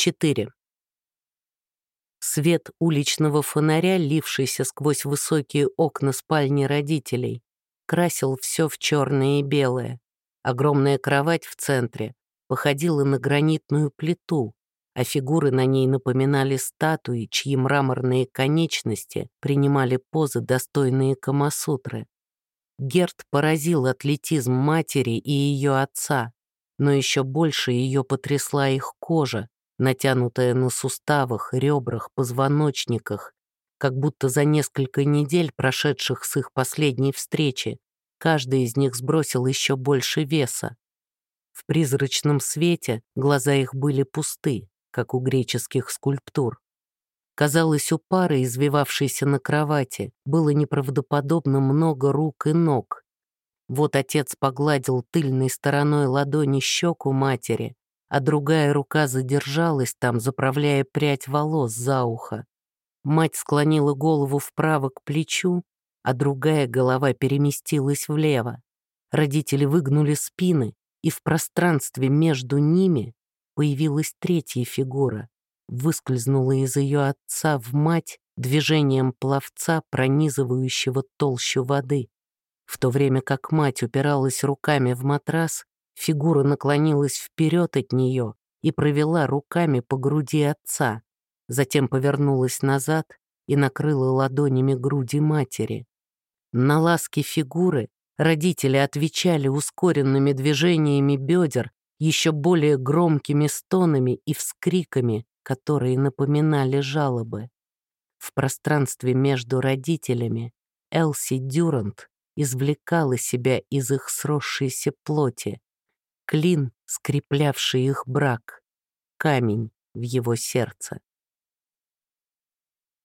4. Свет уличного фонаря, лившийся сквозь высокие окна спальни родителей, красил все в черное и белое. Огромная кровать в центре походила на гранитную плиту, а фигуры на ней напоминали статуи, чьи мраморные конечности принимали позы, достойные Камасутры. Герт поразил атлетизм матери и ее отца, но еще больше ее потрясла их кожа, натянутая на суставах, ребрах, позвоночниках, как будто за несколько недель, прошедших с их последней встречи, каждый из них сбросил еще больше веса. В призрачном свете глаза их были пусты, как у греческих скульптур. Казалось, у пары, извивавшейся на кровати, было неправдоподобно много рук и ног. Вот отец погладил тыльной стороной ладони щеку матери, а другая рука задержалась там, заправляя прядь волос за ухо. Мать склонила голову вправо к плечу, а другая голова переместилась влево. Родители выгнули спины, и в пространстве между ними появилась третья фигура, выскользнула из ее отца в мать движением пловца, пронизывающего толщу воды. В то время как мать упиралась руками в матрас, фигура наклонилась вперед от нее и провела руками по груди отца, затем повернулась назад и накрыла ладонями груди матери. На ласки фигуры родители отвечали ускоренными движениями бедер, еще более громкими стонами и вскриками, которые напоминали жалобы. В пространстве между родителями Элси Дюрант извлекала себя из их сросшейся плоти, клин, скреплявший их брак, камень в его сердце.